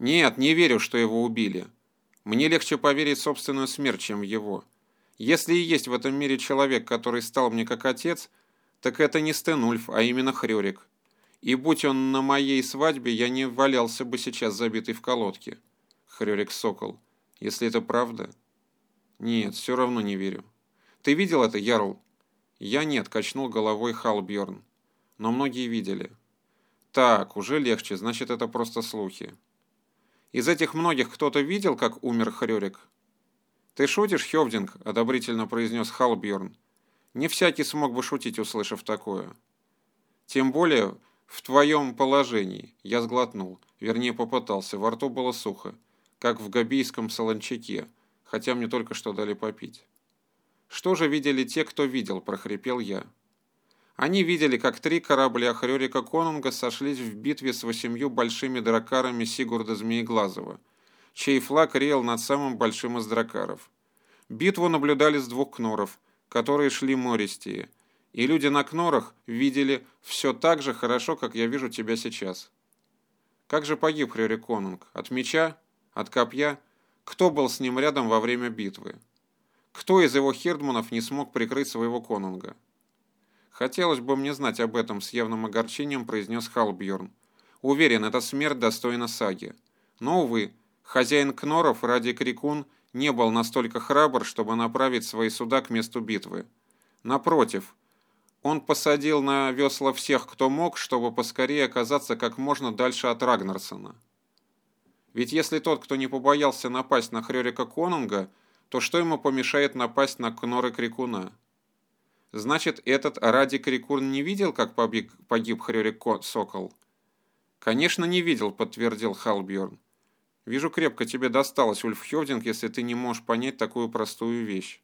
Нет, не верю, что его убили. Мне легче поверить в собственную смерть, чем в его. Если и есть в этом мире человек, который стал мне как отец, так это не Стенульф, а именно Хрёрик. И будь он на моей свадьбе, я не валялся бы сейчас забитый в колодке. Хрёрик Сокол. Если это правда? Нет, все равно не верю. Ты видел это, Ярл? Я нет, качнул головой Халбьорн. Но многие видели. Так, уже легче, значит это просто слухи. Из этих многих кто-то видел, как умер Хрёрик? «Ты шутишь, Хёвдинг?» – одобрительно произнес Халбьерн. «Не всякий смог бы шутить, услышав такое». «Тем более в твоем положении», – я сглотнул, вернее попытался, во рту было сухо, как в габийском солончаке, хотя мне только что дали попить. «Что же видели те, кто видел?» – прохрипел я. Они видели, как три корабля Хрёрика Конунга сошлись в битве с восемью большими дракарами Сигурда Змееглазова – чей флаг реял над самым большим из дракаров. Битву наблюдали с двух кноров, которые шли мористее, и люди на кнорах видели все так же хорошо, как я вижу тебя сейчас. Как же погиб Хрёри Конунг? От меча? От копья? Кто был с ним рядом во время битвы? Кто из его хирдманов не смог прикрыть своего конунга? Хотелось бы мне знать об этом с явным огорчением, произнес Халбьорн. Уверен, эта смерть достойна саги. Но, увы, Хозяин Кноров, ради Крикун, не был настолько храбр, чтобы направить свои суда к месту битвы. Напротив, он посадил на весла всех, кто мог, чтобы поскорее оказаться как можно дальше от Рагнарсона. Ведь если тот, кто не побоялся напасть на Хрёрика Конунга, то что ему помешает напасть на Кноры Крикуна? Значит, этот ради Крикун не видел, как погиб, погиб Хрёрик Сокол? Конечно, не видел, подтвердил Халбьорн. Вижу, крепко тебе досталось, Ульф Хёвдинг, если ты не можешь понять такую простую вещь.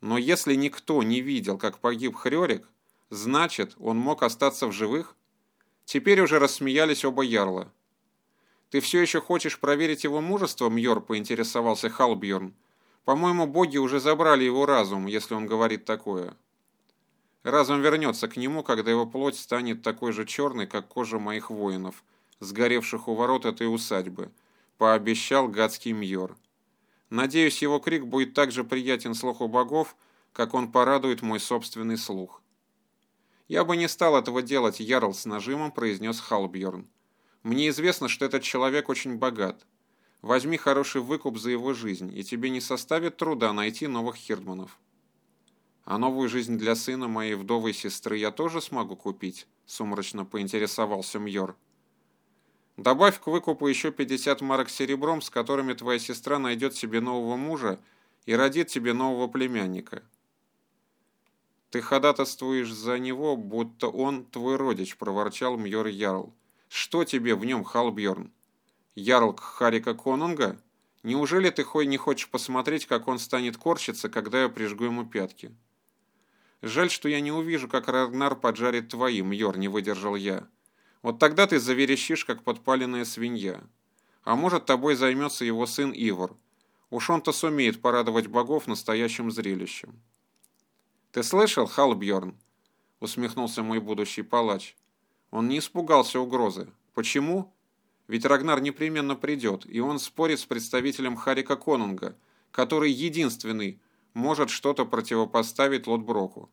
Но если никто не видел, как погиб Хрёрик, значит, он мог остаться в живых? Теперь уже рассмеялись оба ярла. «Ты все еще хочешь проверить его мужество, Мьор?» – поинтересовался Халбьерн. «По-моему, боги уже забрали его разум, если он говорит такое». Разум вернется к нему, когда его плоть станет такой же черной, как кожа моих воинов – сгоревших у ворот этой усадьбы, пообещал гадский Мьор. Надеюсь, его крик будет так же приятен слуху богов, как он порадует мой собственный слух. «Я бы не стал этого делать», — Ярл с нажимом произнес Халбьерн. «Мне известно, что этот человек очень богат. Возьми хороший выкуп за его жизнь, и тебе не составит труда найти новых хирдманов». «А новую жизнь для сына моей вдовой сестры я тоже смогу купить?» — сумрачно поинтересовался Мьор. Добавь к выкупу еще 50 марок серебром, с которыми твоя сестра найдет себе нового мужа и родит тебе нового племянника. Ты ходатайствуешь за него, будто он твой родич, проворчал Мьор Ярл. Что тебе в нем, Халбьорн? Ярл Харика Конунга? Неужели ты хоть не хочешь посмотреть, как он станет корчиться, когда я прижгу ему пятки? Жаль, что я не увижу, как Рагнар поджарит твои, Мьор, не выдержал я. Вот тогда ты заверещишь, как подпаленная свинья. А может, тобой займется его сын Ивор. Уж он-то сумеет порадовать богов настоящим зрелищем. «Ты слышал, Халбьорн?» — усмехнулся мой будущий палач. Он не испугался угрозы. Почему? Ведь Рагнар непременно придет, и он спорит с представителем Харика Конунга, который единственный может что-то противопоставить Лотброку.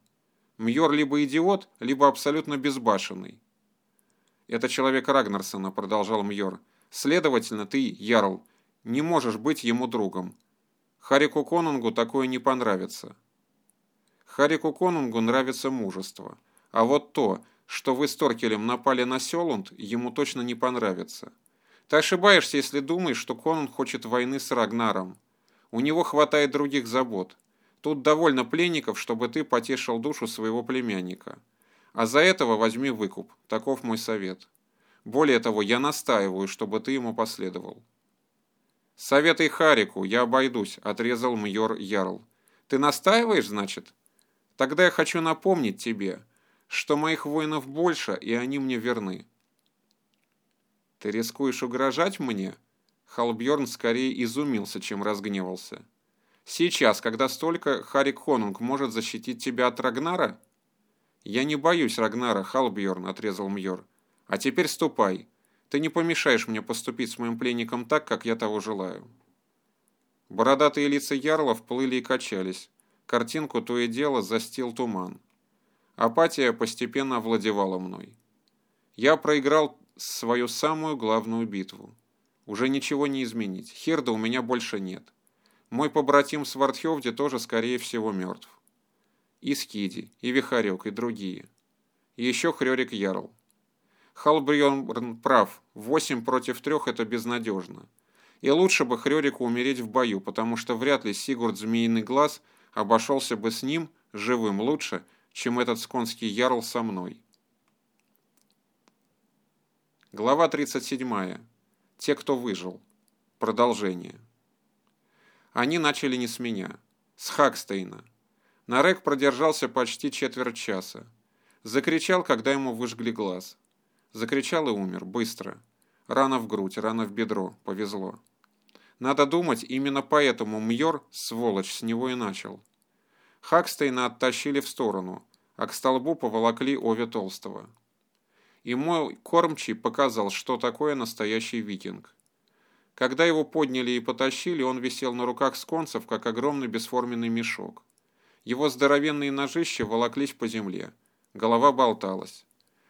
Мьор либо идиот, либо абсолютно безбашенный. «Это человек Рагнарсона», — продолжал Мьор. «Следовательно, ты, Ярл, не можешь быть ему другом. Харику Конунгу такое не понравится». Харику Конунгу нравится мужество. А вот то, что вы с Торкелем напали на Селунд, ему точно не понравится. Ты ошибаешься, если думаешь, что Конунг хочет войны с Рагнаром. У него хватает других забот. Тут довольно пленников, чтобы ты потешил душу своего племянника. А за этого возьми выкуп. Таков мой совет. Более того, я настаиваю, чтобы ты ему последовал. Советой Харику, я обойдусь, отрезал Мьор Ярл. Ты настаиваешь, значит? Тогда я хочу напомнить тебе, что моих воинов больше, и они мне верны. Ты рискуешь угрожать мне? Халбьорн скорее изумился, чем разгневался. Сейчас, когда столько Харик Хонунг может защитить тебя от Рагнара? «Я не боюсь Рагнара, Халбьорн», — отрезал Мьор. «А теперь ступай. Ты не помешаешь мне поступить с моим пленником так, как я того желаю». Бородатые лица ярлов плыли и качались. Картинку то и дело застил туман. Апатия постепенно овладевала мной. Я проиграл свою самую главную битву. Уже ничего не изменить. Херда у меня больше нет. Мой побратим Свардхевде тоже, скорее всего, мертв. И Скиди, и Вихарек, и другие. И еще Хрёрик Ярл. Халбрьон прав. Восемь против трех – это безнадежно. И лучше бы Хрёрику умереть в бою, потому что вряд ли Сигурд Змеиный Глаз обошелся бы с ним, живым, лучше, чем этот сконский ярл со мной. Глава 37. Те, кто выжил. Продолжение. Они начали не с меня, с Хакстейна. Нарек продержался почти четверть часа. Закричал, когда ему выжгли глаз. Закричал и умер, быстро. Рана в грудь, рана в бедро, повезло. Надо думать, именно поэтому Мьор, сволочь, с него и начал. Хакстейна оттащили в сторону, а к столбу поволокли Ови Толстого. И мой кормчий показал, что такое настоящий викинг. Когда его подняли и потащили, он висел на руках сконцев, как огромный бесформенный мешок. Его здоровенные ножища волоклись по земле. Голова болталась.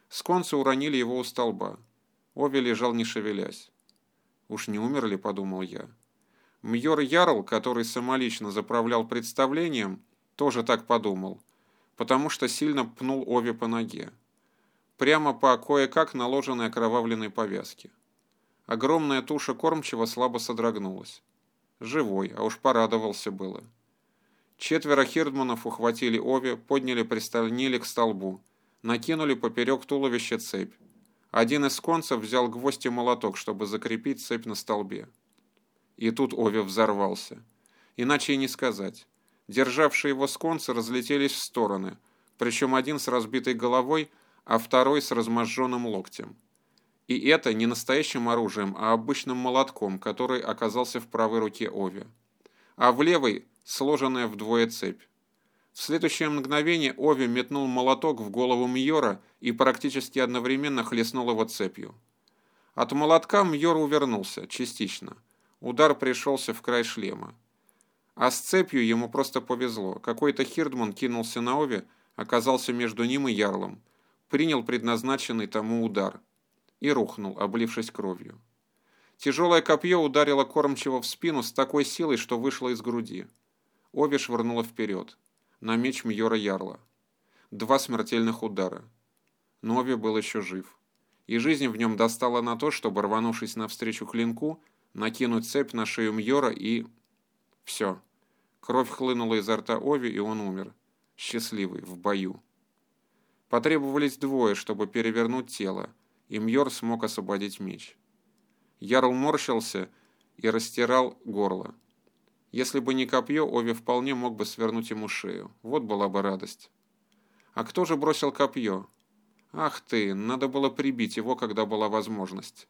Сконцы уронили его у столба. Ови лежал не шевелясь. «Уж не умерли?» – подумал я. Мьор Ярл, который самолично заправлял представлением, тоже так подумал, потому что сильно пнул Ови по ноге. Прямо по кое-как наложенной окровавленной повязке. Огромная туша кормчего слабо содрогнулась. Живой, а уж порадовался было. Четверо хирдманов ухватили Ови, подняли, пристальнили к столбу, накинули поперек туловища цепь. Один из концев взял гвоздь и молоток, чтобы закрепить цепь на столбе. И тут Ови взорвался. Иначе и не сказать. Державшие его сконцы разлетелись в стороны, причем один с разбитой головой, а второй с разможженным локтем. И это не настоящим оружием, а обычным молотком, который оказался в правой руке Ови. А в левой – сложенная вдвое цепь. В следующее мгновение Ови метнул молоток в голову Мьора и практически одновременно хлестнул его цепью. От молотка Мьор увернулся, частично. Удар пришелся в край шлема. А с цепью ему просто повезло. Какой-то хирдман кинулся на Ови, оказался между ним и ярлом. Принял предназначенный тому удар. И рухнул, облившись кровью. Тяжелое копье ударило кормчего в спину с такой силой, что вышло из груди. Ови швырнуло вперед. На меч Мьора Ярла. Два смертельных удара. Но Ови был еще жив. И жизнь в нем достала на то, чтобы, рванувшись навстречу клинку, накинуть цепь на шею Мьора и... Все. Кровь хлынула изо рта Ови, и он умер. Счастливый, в бою. Потребовались двое, чтобы перевернуть тело, и Мьор смог освободить меч. Ярл морщился и растирал горло. Если бы не копье, Ови вполне мог бы свернуть ему шею. Вот была бы радость. А кто же бросил копье? Ах ты, надо было прибить его, когда была возможность.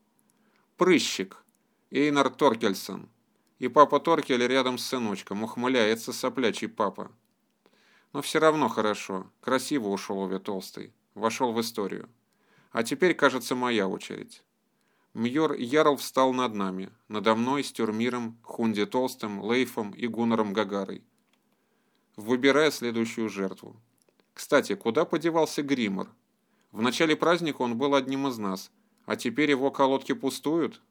Прыщик. Эйнар Торкельсон. И папа Торкель рядом с сыночком, ухмыляется соплячий папа. Но все равно хорошо. Красиво ушел Ове Толстый. Вошел в историю. А теперь, кажется, моя очередь. Мьор Ярл встал над нами, надо мной, с Тюрмиром, Хунди Толстым, Лейфом и Гуннером Гагарой, выбирая следующую жертву. Кстати, куда подевался Гримор? В начале праздника он был одним из нас, а теперь его колодки пустуют?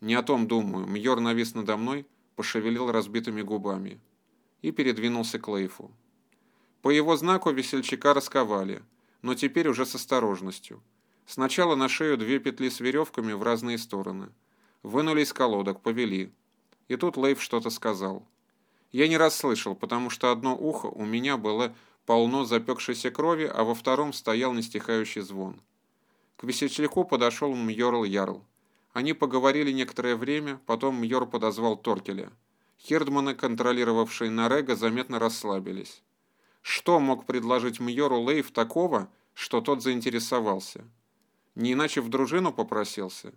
Не о том думаю. Мьор навис надо мной, пошевелил разбитыми губами и передвинулся к Лейфу. По его знаку весельчака расковали, но теперь уже с осторожностью. Сначала на шею две петли с веревками в разные стороны. Вынули из колодок, повели. И тут Лейф что-то сказал. Я не расслышал, потому что одно ухо у меня было полно запекшейся крови, а во втором стоял нестихающий звон. К весельчаку подошел Мьорл Ярл. Они поговорили некоторое время, потом Мьор подозвал Торкеля. Хердманы, контролировавшие Нарега, заметно расслабились. Что мог предложить Мьору Лейв такого, что тот заинтересовался? Не иначе в дружину попросился?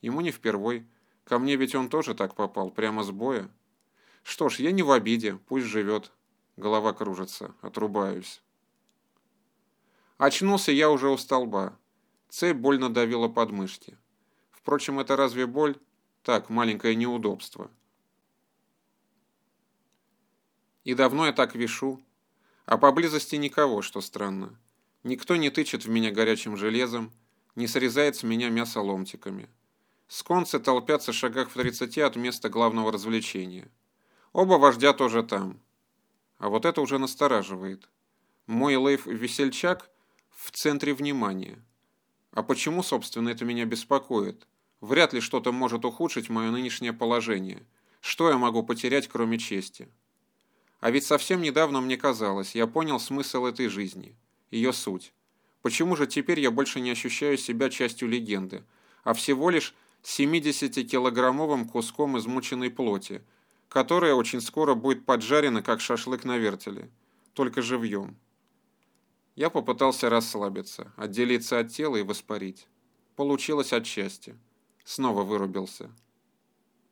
Ему не впервой. Ко мне ведь он тоже так попал, прямо с боя. Что ж, я не в обиде, пусть живет. Голова кружится, отрубаюсь. Очнулся я уже у столба. Цепь больно давила подмышки. Впрочем, это разве боль? Так, маленькое неудобство. И давно я так вишу. А поблизости никого, что странно. Никто не тычет в меня горячим железом, не срезает с меня мясо ломтиками. Сконцы толпятся в шагах в тридцати от места главного развлечения. Оба вождя тоже там. А вот это уже настораживает. Мой лейф-весельчак в центре внимания. А почему, собственно, это меня беспокоит? Вряд ли что-то может ухудшить мое нынешнее положение. Что я могу потерять, кроме чести? А ведь совсем недавно мне казалось, я понял смысл этой жизни, ее суть. Почему же теперь я больше не ощущаю себя частью легенды, а всего лишь 70-килограммовым куском измученной плоти, которая очень скоро будет поджарена, как шашлык на вертеле, только живьем? Я попытался расслабиться, отделиться от тела и воспарить. Получилось отчасти. Снова вырубился.